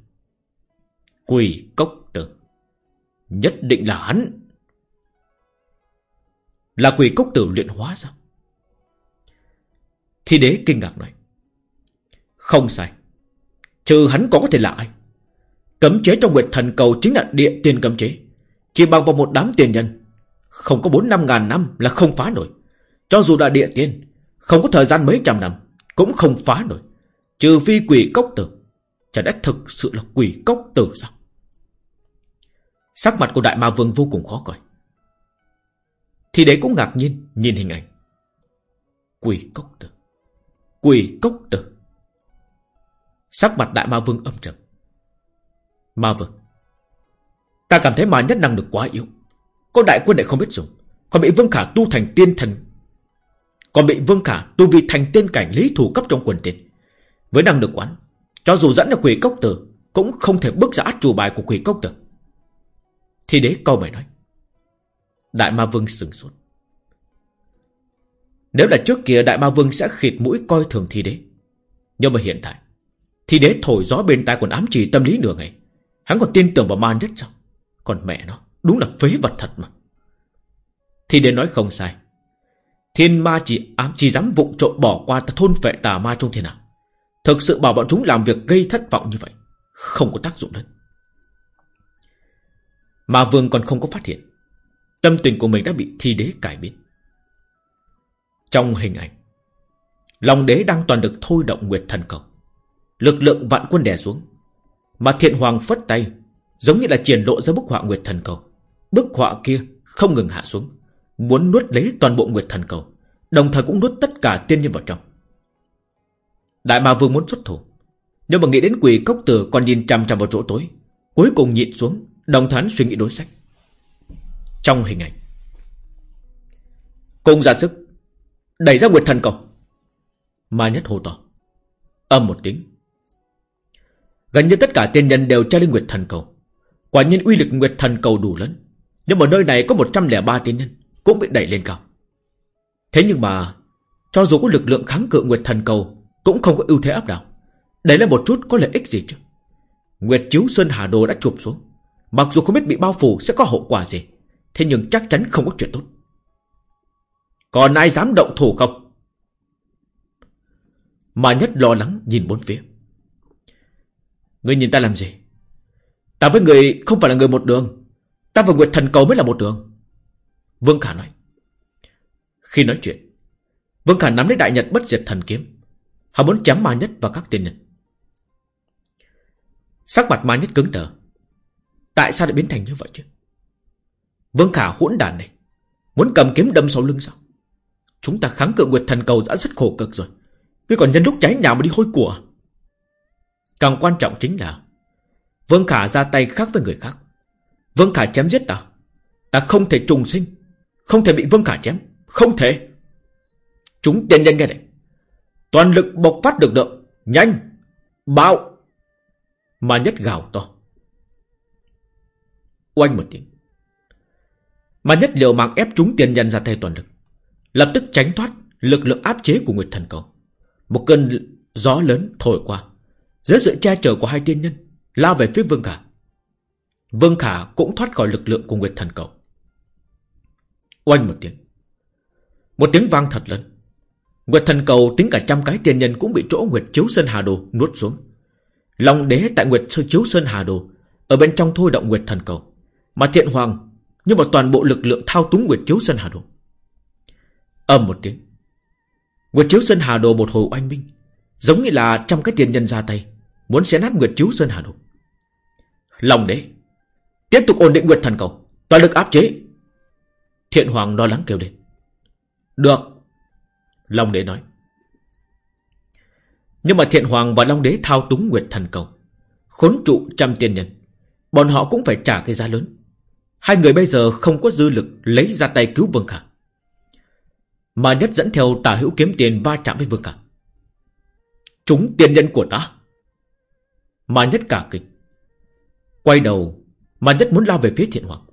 Quỳ cốc tử Nhất định là hắn Là quỳ cốc tử luyện hóa sao thi đế kinh ngạc nói Không sai Trừ hắn có có thể là ai Cấm chế trong Nguyệt Thần Cầu chính là địa tiên cấm chế. Chỉ bằng vào một đám tiền nhân. Không có bốn năm ngàn năm là không phá nổi. Cho dù là địa tiên, không có thời gian mấy trăm năm, cũng không phá nổi. Trừ phi quỷ cốc tử. Chả đã thực sự là quỷ cốc tử sao? Sắc mặt của Đại Ma Vương vô cùng khó coi. Thì đấy cũng ngạc nhiên, nhìn hình ảnh. Quỷ cốc tử. Quỷ cốc tử. Sắc mặt Đại Ma Vương âm trầm. Ma vương, Ta cảm thấy ma nhất năng lực quá yếu Có đại quân lại không biết dùng Còn bị Vương Khả tu thành tiên thần Còn bị Vương Khả tu vì thành tiên cảnh lý thủ cấp trong quần tiên Với năng lực quán cho dù dẫn được quỷ cốc tử, Cũng không thể bước ra át chủ bài của quỷ cốc được Thì đế, câu mày nói. Đại ma vương sừng sốt. Nếu là trước kia Đại ma vương sẽ khịt mũi coi thường thi đế. Nhưng mà hiện tại, Thi đế thổi gió bên tai còn ám chỉ tâm lý nửa ngày. Hắn còn tin tưởng vào ma nhất sao? Còn mẹ nó, Đúng là phế vật thật mà. Thì Đế nói không sai. Thiên ma chỉ ám chỉ dám vụng trộm bỏ qua thôn vệ tà ma trong thiên nào? Thực sự bảo bọn chúng làm việc gây thất vọng như vậy, Không có tác dụng lớn. Mà vương còn không có phát hiện, Tâm tình của mình đã bị thi đế cải biến. Trong hình ảnh Lòng đế đang toàn được thôi động nguyệt thần cầu. Lực lượng vạn quân đè xuống, mà thiện hoàng phất tay, Giống như là triển lộ ra bức họa Nguyệt Thần Cầu. Bức họa kia không ngừng hạ xuống, Muốn nuốt lấy toàn bộ Nguyệt Thần Cầu, Đồng thời cũng nuốt tất cả tiên nhân vào trong. Đại Ma Vương muốn xuất thủ. Nhưng mà nghĩ đến quỷ cốc tử Còn nhìn chằm chằm vào chỗ tối. Cuối cùng nhịn xuống, Đồng thán suy nghĩ đối sách. Trong hình ảnh. Cùng ra sức, Đẩy ra Nguyệt Thần Cầu. Ma nhất hồ to. Âm một tiếng. Gần như tất cả tiên nhân đều treo lên Nguyệt Thần Cầu. Quả nhiên uy lực Nguyệt Thần Cầu đủ lớn. Nhưng mà nơi này có 103 tiên nhân cũng bị đẩy lên cao. Thế nhưng mà, cho dù có lực lượng kháng cự Nguyệt Thần Cầu cũng không có ưu thế áp đảo. Đấy là một chút có lợi ích gì chứ? Nguyệt Chiếu Sơn Hà Đồ đã chụp xuống. Mặc dù không biết bị bao phủ sẽ có hậu quả gì. Thế nhưng chắc chắn không có chuyện tốt. Còn ai dám động thủ không? Mà nhất lo lắng nhìn bốn phía. người nhìn ta làm gì? Ta với người không phải là người một đường. Ta và Nguyệt Thần Cầu mới là một đường. Vương Khả nói. Khi nói chuyện, Vương Khả nắm lấy đại nhật bất diệt thần kiếm. Hắn muốn chém ma nhất và các tiên nhân. Sắc mặt ma nhất cứng đờ. Tại sao lại biến thành như vậy chứ? Vương Khả hỗn đàn này, Muốn cầm kiếm đâm sau lưng sao? Chúng ta kháng cự Nguyệt Thần Cầu đã rất khổ cực rồi. Ngươi còn nhân lúc cháy nhà mà đi hôi của. Càng quan trọng chính là, Vương Khả ra tay khác với người khác. Vương Khả chém giết ta. Ta không thể trùng sinh. Không thể bị Vương Khả chém. Không thể. Chúng tiên nhân nghe này Toàn lực bộc phát được lượng. Nhanh. Bạo. Mà nhất gào to. Oanh một tiếng. Mà nhất liều mạng ép chúng tiên nhân ra tay toàn lực. Lập tức tránh thoát Lực lượng áp chế của Nguyệt Thần Cầu. Một cơn gió lớn thổi qua. Dưới sự che chở của hai tiên nhân, Lao về phía Vương Khả. Vương Khả cũng thoát khỏi lực lượng của Nguyệt Thần Cầu. Oanh một tiếng. Một tiếng vang thật lớn. Nguyệt Thần Cầu tính cả trăm cái tiên nhân Cũng bị chỗ Nguyệt Chiếu Sơn Hà Đồ nuốt xuống. Long đế tại Nguyệt Chiếu Sơn Hà Đồ, Ở bên trong thôi động Nguyệt Thần Cầu. Mà thiện hoàng Nhưng mà toàn bộ lực lượng thao túng Nguyệt Chiếu Sơn Hà Đồ. Âm một tiếng. Nguyệt Chiếu Sơn Hà Đồ một hồi oanh minh, Giống như là trăm cái tiên nhân ra tay, Muốn xé nát Nguyệt Chiếu Sơn Hà Đồ. Long đế, Tiếp tục ổn định Nguyệt Thần Cầu, Toàn lực áp chế. Thiện Hoàng lo lắng kêu lên. Được. Long đế nói. Nhưng mà Thiện Hoàng và Long đế thao túng Nguyệt Thần Cầu, Khốn trụ trăm tiên nhân, Bọn họ cũng phải trả cái giá lớn. Hai người bây giờ không có dư lực Lấy ra tay cứu Vương Khả, Mà nhất dẫn theo tà hữu kiếm tiền Va chạm với Vương Khả. Chúng tiên nhân của ta, Mà nhất cả kinh Quay đầu, Mà nhất muốn lao về phía thiện hoàng.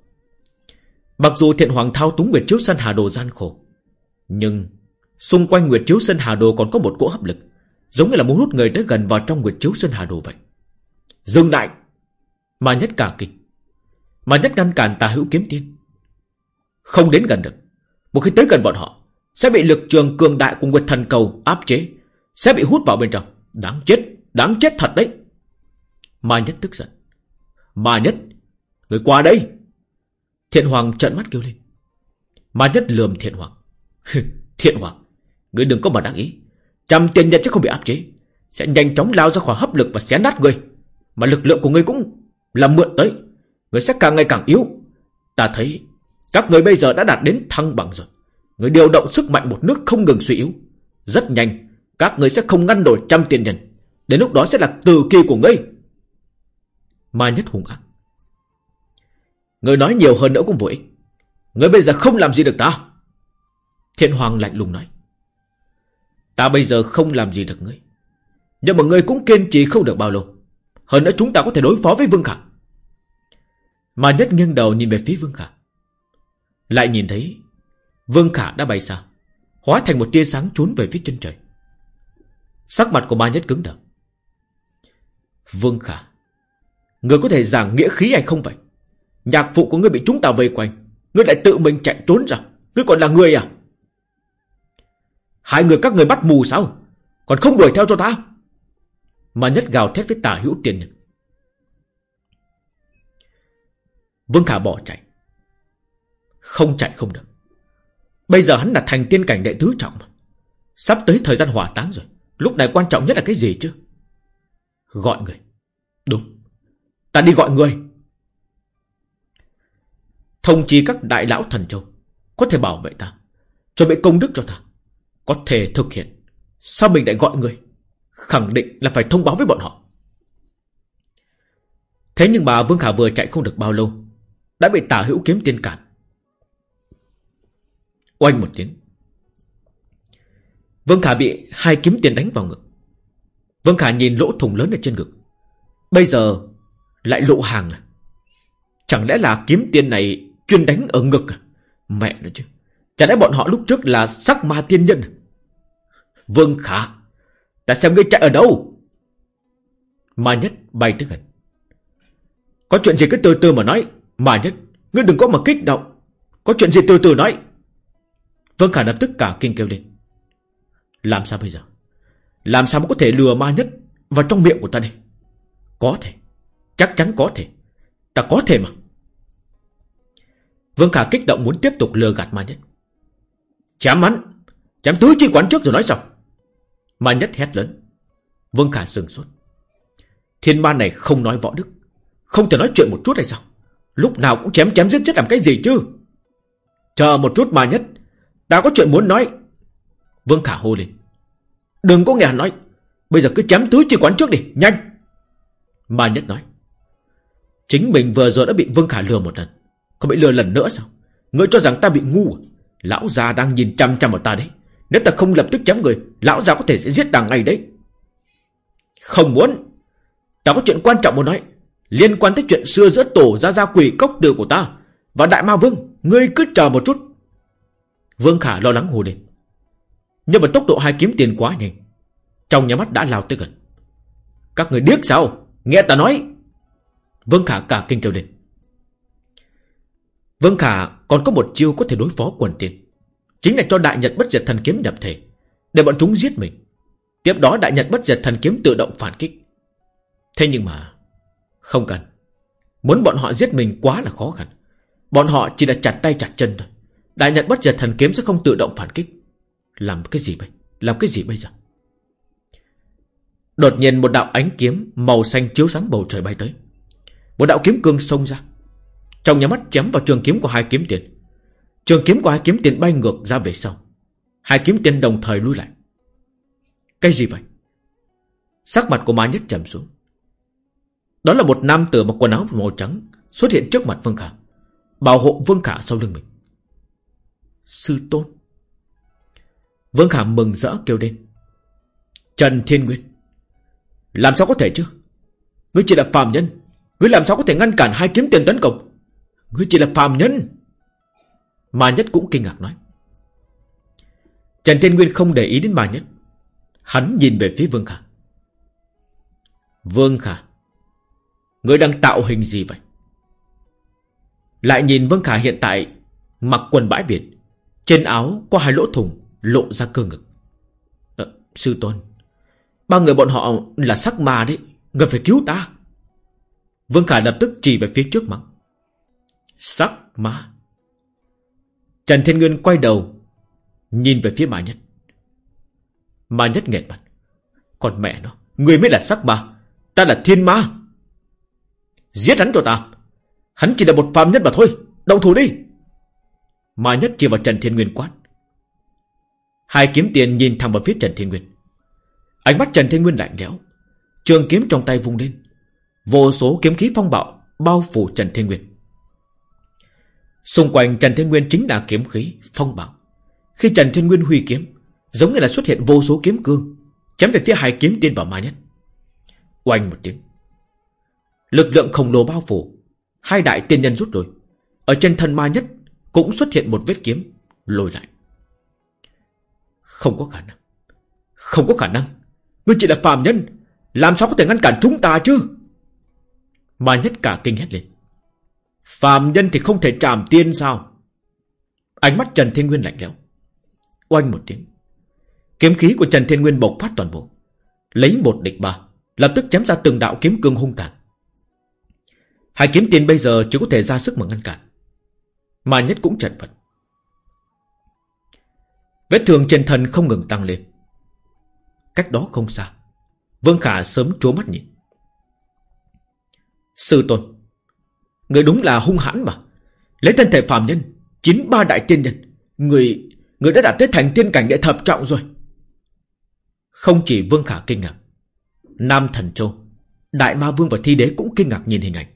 Mặc dù thiện hoàng thao túng Nguyệt Chiếu Sân Hà Đồ gian khổ, Nhưng Xung quanh Nguyệt Chiếu Sân Hà Đồ còn có một cỗ hấp lực Giống như là muốn hút người tới gần vào trong Nguyệt Chiếu Sân Hà Đồ vậy. Dừng lại! Mà nhất cả kinh Mà nhất ngăn cản tà hữu kiếm tiên. Không đến gần được. Một khi tới gần bọn họ Sẽ bị lực trường cường đại của Nguyệt Thần Cầu áp chế Sẽ bị hút vào bên trong. Đáng chết, đáng chết thật đấy! Mà nhất tức giận. Mà nhất Người qua đây! Thiện Hoàng trợn mắt kêu lên. Mà nhất lườm Thiện Hoàng. Thiện Hoàng Người đừng có mà đáng ý. Trăm tiền nhân chắc không bị áp chế. Sẽ nhanh chóng lao ra khỏi hấp lực và xé nát người. Mà lực lượng của người cũng là mượn tới. Người sẽ càng ngày càng yếu. Ta thấy Các người bây giờ đã đạt đến thăng bằng rồi. Người điều động sức mạnh một nước không ngừng suy yếu. Rất nhanh, Các người sẽ không ngăn nổi trăm tiền nhân. Đến lúc đó sẽ là từ kỳ của ngươi. Mai nhất hùng ác Người nói nhiều hơn nữa cũng vô ích. Người bây giờ không làm gì được ta. Thiên Hoàng lạnh lùng nói. Ta bây giờ không làm gì được ngươi. Nhưng mà ngươi cũng kiên trì không được bao lâu. Hơn nữa chúng ta có thể đối phó với Vương Khả. Mà nhất nghiêng đầu nhìn về phía Vương Khả. Lại nhìn thấy, Vương Khả đã bay xa, Hóa thành một tia sáng trốn về phía chân trời. Sắc mặt của ma nhất cứng đờ. Vương Khả Người có thể giảng nghĩa khí hay không vậy? Nhạc phụ của ngươi bị chúng ta vây quanh, Ngươi lại tự mình chạy trốn ra. Ngươi còn là người à? Hai người các người bắt mù sao? Còn không đuổi theo cho ta? Mà nhất gào thét với tả hữu tiền nhân. Vương Khả bỏ chạy. Không chạy không được. Bây giờ hắn là thành tiên cảnh đệ tứ trọng. Sắp tới thời gian hỏa táng rồi. Lúc này quan trọng nhất là cái gì chứ? Gọi người. Đúng. Ta đi gọi người. Thông chí các đại lão thần châu, Có thể bảo vệ ta, Chuẩn bị công đức cho ta. Có thể thực hiện. Sao mình lại gọi người? Khẳng định là phải thông báo với bọn họ. Thế nhưng mà Vương Khả vừa chạy không được bao lâu, Đã bị tả hữu kiếm tiên cản. Oanh một tiếng. Vương Khả bị hai kiếm tiền đánh vào ngực. Vương Khả nhìn lỗ thủng lớn ở trên ngực. Bây giờ Lại lộ hàng à? Chẳng lẽ là kiếm tiền này Chuyên đánh ở ngực à? Mẹ nó chứ. Chả lẽ bọn họ lúc trước là sắc ma tiên nhân? Vương Khả, Ta xem ngươi chạy ở đâu? Ma nhất bay tới gần. Có chuyện gì cứ từ từ mà nói. Ma nhất, Ngươi đừng có mà kích động. Có chuyện gì từ từ nói. Vương Khả lập tức cả kinh kêu lên. Làm sao bây giờ? Làm sao mà có thể lừa ma nhất Vào trong miệng của ta đây? Có thể. Chắc chắn có thể. Ta có thể mà. Vương Khả kích động muốn tiếp tục lừa gạt Ma Nhất. Chém hắn! Chém tứ chi quán trước rồi nói xong. Ma Nhất hét lớn. Vương Khả sừng sốt. Thiên ma này không nói võ đức. Không thể nói chuyện một chút hay sao? Lúc nào cũng chém chém giết giết làm cái gì chứ Chờ một chút mà nhất Ta có chuyện muốn nói Vương Khả hô lên Đừng có nghe hắn nói Bây giờ cứ chém tứ chi quán trước đi Nhanh Mà nhất nói Chính mình vừa rồi đã bị Vương Khả lừa một lần Không bị lừa lần nữa sao Ngươi cho rằng ta bị ngu à? Lão già đang nhìn chăm chăm vào ta đấy. Nếu ta không lập tức chém người, Lão già có thể sẽ giết ta ngay đấy. Không muốn. Ta có chuyện quan trọng muốn nói. Liên quan tới chuyện xưa giữa tổ gia gia quỷ cốc tử của ta Và đại ma vương, Ngươi cứ chờ một chút. Vương Khả lo lắng hồ lên. Nhưng mà tốc độ hai kiếm tiền quá nhanh. Trong nhà mắt đã lao tới gần. Các người điếc sao? Nghe ta nói. Vương Khả cả kinh kêu lên. Vương Khả còn có một chiêu có thể đối phó quần tiền Chính là cho đại nhật bất diệt thần kiếm nhập thể, Để bọn chúng giết mình. Tiếp đó đại nhật bất diệt thần kiếm tự động phản kích. Thế nhưng mà, Không cần. Muốn bọn họ giết mình quá là khó khăn. Bọn họ chỉ là chặt tay chặt chân thôi. Đại nhật bất diệt thần kiếm sẽ không tự động phản kích. Làm cái gì bây? Làm cái gì bây giờ? Đột nhiên một đạo ánh kiếm Màu xanh chiếu sáng bầu trời bay tới. Một đạo kiếm cương xông ra. Trong nhà mắt chém vào trường kiếm của hai kiếm tiền. Trường kiếm của hai kiếm tiền bay ngược ra về sau. Hai kiếm tiền đồng thời lui lại. Cái gì vậy? Sắc mặt của Ma Nhất trầm xuống. Đó là một nam tử mặc quần áo màu trắng Xuất hiện trước mặt Vương Khả, Bảo hộ Vương Khả sau lưng mình. Sư tôn. Vương Khả mừng rỡ kêu lên. Trần Thiên Nguyên. Làm sao có thể chứ? Ngươi chỉ là phàm nhân. Ngươi làm sao có thể ngăn cản hai kiếm tiền tấn công? Ngươi chỉ là phàm nhân. Mà Nhất cũng kinh ngạc nói. Trần Thiên Nguyên không để ý đến Mà Nhất. Hắn nhìn về phía Vương Khả. Vương Khả Ngươi đang tạo hình gì vậy? Lại nhìn Vương Khả hiện tại Mặc quần bãi biển trên áo có hai lỗ thủng Lộ ra cơ ngực. À, Sư tôn Ba người bọn họ là sắc ma đấy Người phải cứu ta. Vương Khả lập tức chỉ về phía trước mắng Sắc ma Trần Thiên Nguyên quay đầu, Nhìn về phía Ma Nhất Ma Nhất nghẹn mặt Còn mẹ nó, Người mới là sắc ma, Ta là thiên ma Giết hắn cho ta Hắn chỉ là một phàm nhân mà thôi, Động thủ đi Ma nhất chỉ vào Trần Thiên Nguyên quát. Hai kiếm tiền nhìn thẳng vào phía Trần Thiên Nguyên. Ánh mắt Trần Thiên Nguyên lạnh lẽo. Trường kiếm trong tay vung lên. Vô số kiếm khí phong bạo bao phủ Trần Thiên Nguyên. Xung quanh Trần Thiên Nguyên chính là kiếm khí, phong bạo. Khi Trần Thiên Nguyên huy kiếm, giống như là xuất hiện vô số kiếm cương, chém về phía hai kiếm tiên và ma nhất. Oanh một tiếng. Lực lượng khổng lồ bao phủ, hai đại tiên nhân rút rồi. Ở trên thân ma nhất cũng xuất hiện một vết kiếm Lôi lại Không có khả năng Không có khả năng Ngươi chỉ là phàm nhân Làm sao có thể ngăn cản chúng ta chứ Ma nhất cả kinh hét lên Phàm nhân thì không thể trảm tiên sao? Ánh mắt Trần Thiên Nguyên lạnh lẽo. Oanh một tiếng. Kiếm khí của Trần Thiên Nguyên bộc phát toàn bộ. Lấy một địch ba, Lập tức chém ra từng đạo kiếm cương hung tàn. Hai kiếm tiền bây giờ chỉ có thể ra sức mà ngăn cản. Mà nhất cũng chật vật. Vết thương trên thân không ngừng tăng lên. Cách đó không xa, Vương Khả sớm chố mắt nhìn. Sư tôn Người đúng là hung hãn mà. Lấy thân thể phàm nhân, Chín ba đại tiên nhân. Người người đã đạt tới thành tiên cảnh đệ thập trọng rồi. Không chỉ Vương Khả kinh ngạc, Nam Thần Châu, Đại Ma Vương và Thi Đế cũng kinh ngạc nhìn hình ảnh.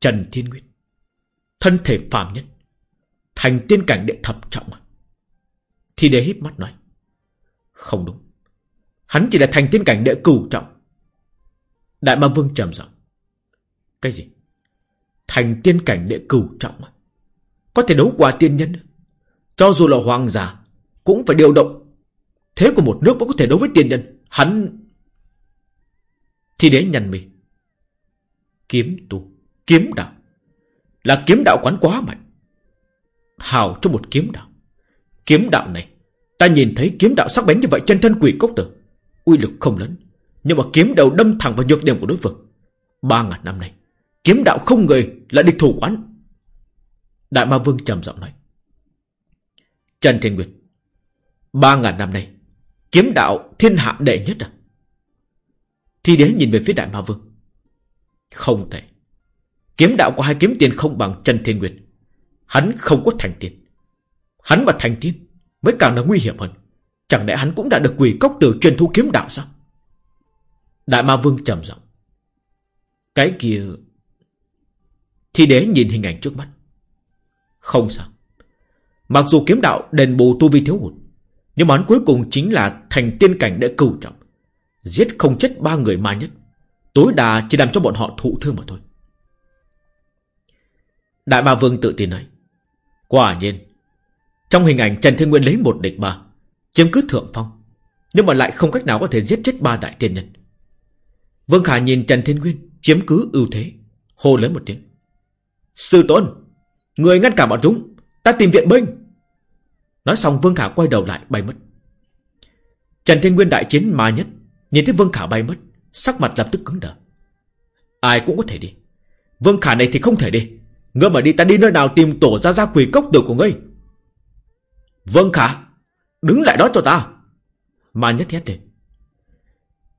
Trần Thiên Nguyên, Thân thể phàm nhân, Thành tiên cảnh đệ thập trọng à? Thi đế híp mắt nói, Không đúng. Hắn chỉ là thành tiên cảnh đệ cửu trọng. Đại ma vương trầm giọng, Cái gì? Thành tiên cảnh đệ cửu trọng. Có thể đấu qua tiên nhân. Cho dù là hoàng giả, Cũng phải điều động. Thế của một nước vẫn có thể đấu với tiên nhân. Hắn Thì đế nhăn mình Kiếm tu Kiếm đạo. Là kiếm đạo quán quá mạnh. Hào cho một kiếm đạo. Kiếm đạo này, Ta nhìn thấy kiếm đạo sắc bén như vậy trên thân quỷ cốc tử. Uy lực không lớn, Nhưng mà kiếm đầu đâm thẳng vào nhược điểm của đối phương. Ba ngàn năm nay Kiếm đạo không người là địch thủ quán. Đại ma vương trầm giọng nói. Trần Thiên Nguyệt, Ba ngàn năm nay Kiếm đạo thiên hạ đệ nhất à? Thi đế nhìn về phía đại ma vương. Không thể. Kiếm đạo của hai kiếm tiền không bằng Trần Thiên Nguyệt. Hắn không có thành tiên. Hắn mà thành tiên Mới càng là nguy hiểm hơn. Chẳng lẽ hắn cũng đã được quỷ cốc từ truyền thu kiếm đạo sao? Đại ma vương trầm giọng. Cái kia thì đế nhìn hình ảnh trước mắt. Không sao. Mặc dù kiếm đạo đền bù tu vi thiếu hụt, Nhưng mà hắn cuối cùng chính là thành tiên cảnh để cửu trọng. Giết không chết ba người ma nhất. Tối đa chỉ làm cho bọn họ thụ thương mà thôi. Đại ba vương tự tin nói, Quả nhiên, Trong hình ảnh Trần Thiên Nguyên lấy một địch ba Chiếm cứ thượng phong, Nhưng mà lại không cách nào có thể giết chết ba đại tiên nhân. Vương Khả nhìn Trần Thiên Nguyên Chiếm cứ ưu thế, Hô lớn một tiếng Sư tôn, Người ngăn cả bọn chúng, Ta tìm viện binh. Nói xong, Vương Khả quay đầu lại bay mất. Trần Thiên Nguyên đại chiến ma nhất, Nhìn thấy Vương Khả bay mất, Sắc mặt lập tức cứng đờ. Ai cũng có thể đi. Vương Khả này thì không thể đi. Ngươi mà đi, ta đi nơi nào tìm tổ ra ra quỷ cốc tử của ngươi? Vương Khả, Đứng lại đó cho ta. Ma nhất hét lên.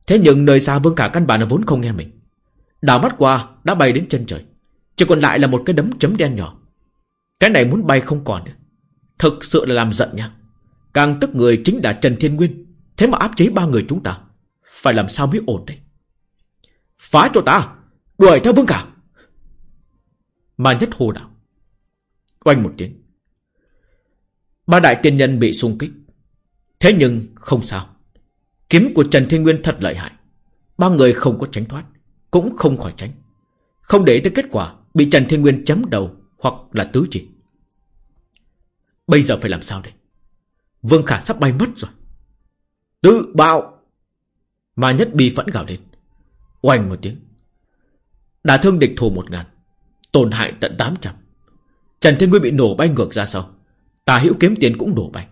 Thế nhưng nơi xa Vương Khả căn bản là vốn không nghe mình. Đào mắt qua, đã bay đến chân trời. Chỉ còn lại là một cái đấm chấm đen nhỏ. Cái này muốn bay không còn. Nữa Thực sự là làm giận nha. Càng tức người chính là Trần Thiên Nguyên. Thế mà áp chế ba người chúng ta. Phải làm sao mới ổn đây? Phá cho ta. Đuổi theo Vương cả. Mà nhất hồ đạo Oanh một tiếng. Ba đại tiên nhân bị xung kích. Thế nhưng không sao. Kiếm của Trần Thiên Nguyên thật lợi hại. Ba người không có tránh thoát, Cũng không khỏi tránh. Không để tới kết quả Bị Trần Thiên Nguyên chấm đầu Hoặc là tứ chỉ. Bây giờ phải làm sao đây? Vương Khả sắp bay mất rồi. Tự bạo! Mà nhất bi vẫn gào lên. Oanh một tiếng. Đả thương địch thù một ngàn, Tổn hại tận tám trăm. Trần Thiên Nguyên bị nổ bay ngược ra sau. Tà hữu kiếm tiền cũng nổ bay.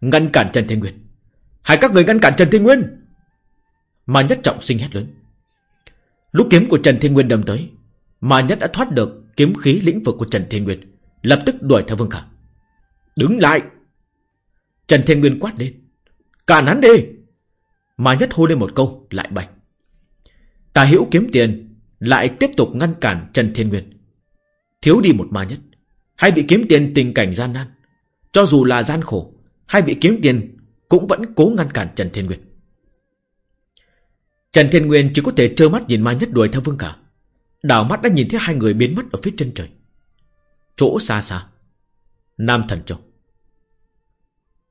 Ngăn cản Trần Thiên Nguyên. Hãy các người ngăn cản Trần Thiên Nguyên! Mà nhất trọng sinh hét lớn. Lúc kiếm của Trần Thiên Nguyên đâm tới mà nhất đã thoát được kiếm khí lĩnh vực của Trần Thiên Nguyên, Lập tức đuổi theo Vương Khả. Đứng lại! Trần Thiên Nguyên quát lên. Cản hắn đi! Mà nhất hô lên một câu, lại bạch. Tà hữu kiếm tiền Lại tiếp tục ngăn cản Trần Thiên Nguyên. Thiếu đi một ma nhất. Hai vị kiếm tiền tình cảnh gian nan. Cho dù là gian khổ, Hai vị kiếm tiền cũng vẫn cố ngăn cản Trần Thiên Nguyên. Trần Thiên Nguyên chỉ có thể trơ mắt nhìn ma nhất đuổi theo Vương Cả Đảo mắt đã nhìn thấy hai người biến mất ở phía chân trời. Chỗ xa xa, Nam Thần Châu.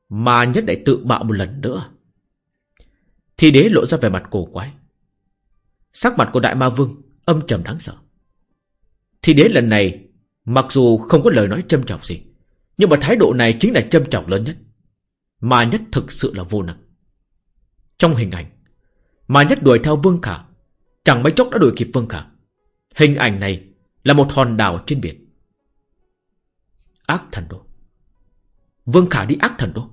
Ma nhất đại tự bạo một lần nữa. Thì đế lộ ra vẻ mặt cổ quái. Sắc mặt của Đại Ma Vương Âm trầm đáng sợ. Thì đế lần này, Mặc dù không có lời nói châm trọng gì, Nhưng mà thái độ này chính là châm trọng lớn nhất. Ma nhất thực sự là vô năng. Trong hình ảnh Ma nhất đuổi theo Vương Khả, Chẳng mấy chốc đã đuổi kịp Vương Khả. Hình ảnh này là một hòn đảo trên biển. Ác thần đô. Vương Khả đi ác thần đô.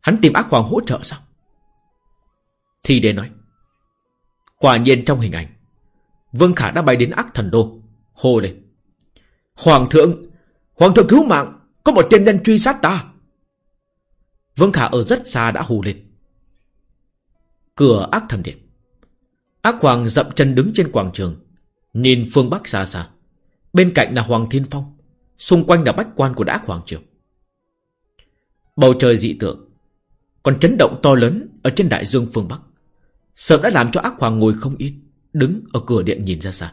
Hắn tìm ác hoàng hỗ trợ sao? Thì để nói. Quả nhiên trong hình ảnh, Vương Khả đã bay đến ác thần đô. Hô lên. Hoàng thượng Hoàng thượng cứu mạng, Có một tiên nhân truy sát ta. Vương Khả ở rất xa đã hù lên. Cửa ác thần điện. Ác hoàng dậm chân đứng trên quảng trường. Nhìn phương Bắc xa xa. Bên cạnh là Hoàng Thiên Phong. Xung quanh là bách quan của ác hoàng triều. Bầu trời dị tượng. Còn chấn động to lớn Ở trên đại dương phương Bắc. Sớm đã làm cho ác hoàng ngồi không yên, Đứng ở cửa điện nhìn ra xa.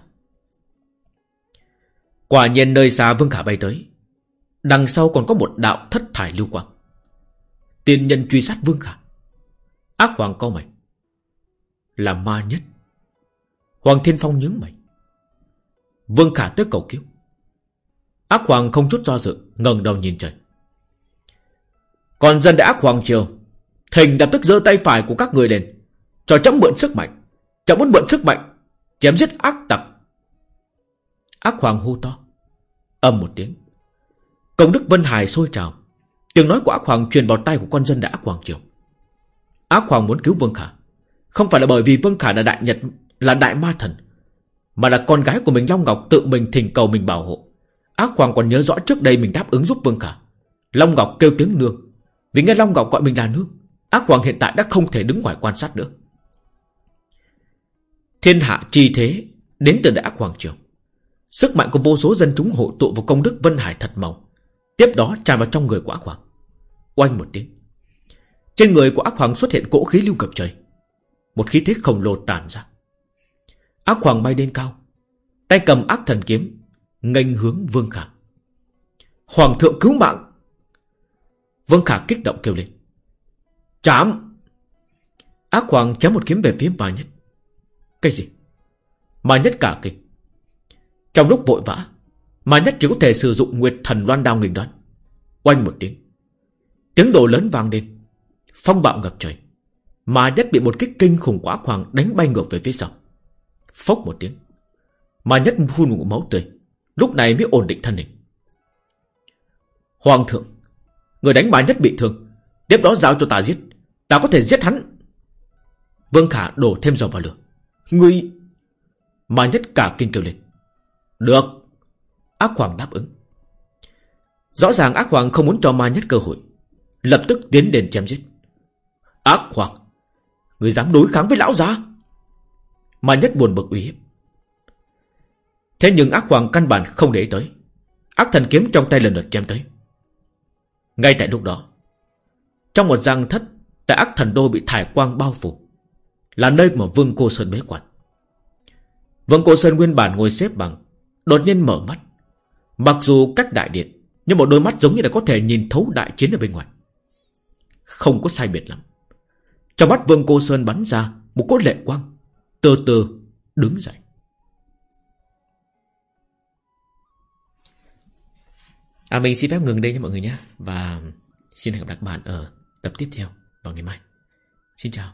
Quả nhiên nơi xa Vương Khả bay tới. Đằng sau còn có một đạo thất thải lưu quang. Tiên nhân truy sát Vương Khả. Ác hoàng co mày. Là ma nhất. Hoàng Thiên Phong nhướng mày. Vương Khả tới cầu cứu. Ác hoàng không chút do dự, ngẩng đầu nhìn trời. Còn dân đại ác hoàng triều, Thình lập tức giơ tay phải của các người lên. Cho chấm mượn sức mạnh, Chấm muốn mượn sức mạnh, Chém giết ác tặc. Ác hoàng hô to Âm một tiếng. Công đức Vân Hải sôi trào, Tiếng nói của ác hoàng truyền vào tay của con dân đã ác hoàng triều. Ác hoàng muốn cứu Vương Khả, Không phải là bởi vì Vương Khả là đại nhật, Là đại ma thần. Mà là con gái của mình Long Ngọc tự mình thỉnh cầu mình bảo hộ. Ác hoàng còn nhớ rõ trước đây mình đáp ứng giúp Vương Khả. Long Ngọc kêu tiếng nương. Vì nghe Long Ngọc gọi mình là nương, Ác hoàng hiện tại đã không thể đứng ngoài quan sát nữa Thiên hạ chi thế Đến từ đại ác hoàng triều. Sức mạnh của vô số dân chúng hội tụ vào công đức Vân Hải thật màu Tiếp đó tràn vào trong người của ác hoàng. Oanh một tiếng. Trên người của ác hoàng xuất hiện cỗ khí lưu cập trời. Một khí thế khổng lồ tàn ra. Ác hoàng bay lên cao. Tay cầm ác thần kiếm, nghênh hướng Vương Khả. Hoàng thượng cứu mạng. Vương Khả kích động kêu lên. Chám! Ác hoàng chém một kiếm về phía mà nhất. Cái gì? Mà nhất cả kinh. Trong lúc vội vã Mà nhất chỉ có thể sử dụng Nguyệt thần loan đao nghịch đoán Oanh một tiếng. Tiếng đồ lớn vang lên. Phong bạo ngập trời. Mà nhất bị một kích kinh khủng quá hoàng đánh bay ngược về phía sau. Phốc một tiếng. Mà nhất phun một máu tươi. Lúc này mới ổn định thân hình. Hoàng thượng, Người đánh mà nhất bị thương. Tiếp đó giao cho ta giết. Ta có thể giết hắn. Vương Khả đổ thêm dầu vào lửa. Ngươi! Mà nhất cả kinh kêu lên. Được. Ác Hoàng đáp ứng. Rõ ràng ác hoàng không muốn cho ma nhất cơ hội. Lập tức tiến đến chém giết. Ác hoàng, Người dám đối kháng với lão gia mà nhất buồn bực uy hiếp. Thế nhưng ác hoàng căn bản không để ý tới. Ác thần kiếm trong tay lần lượt chém tới. Ngay tại lúc đó, Trong một giang thất Tại ác thần đô bị thải quang bao phủ, Là nơi mà Vương Cô Sơn bế quản Vương Cô Sơn nguyên bản ngồi xếp bằng, Đột nhiên mở mắt. Mặc dù cách đại điện, nhưng một đôi mắt giống như là có thể nhìn thấu đại chiến ở bên ngoài. Không có sai biệt lắm. Trong mắt Vương Cô Sơn bắn ra Một cốt lệ quang. Từ từ đứng dậy. À mình xin phép ngừng đây nha mọi người nhé. Và xin hẹn gặp lại các bạn ở tập tiếp theo vào ngày mai. Xin chào.